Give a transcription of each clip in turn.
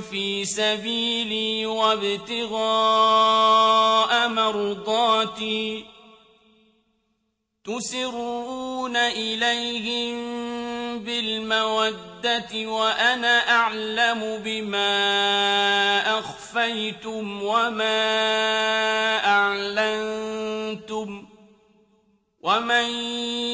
في سبيلي وابتغاء مرضاتي. تسرون إليهم بالمودة وأنا أعلم بما أخفيتم وما أعلنتم. ومن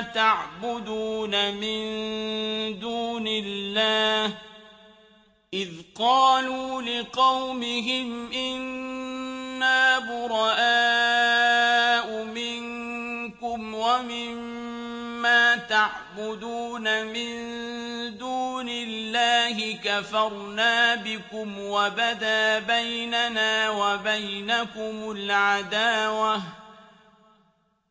ومما تعبدون من دون الله إذ قالوا لقومهم إنا براء منكم ومما تعبدون من دون الله كفرنا بكم وبدا بيننا وبينكم العداوة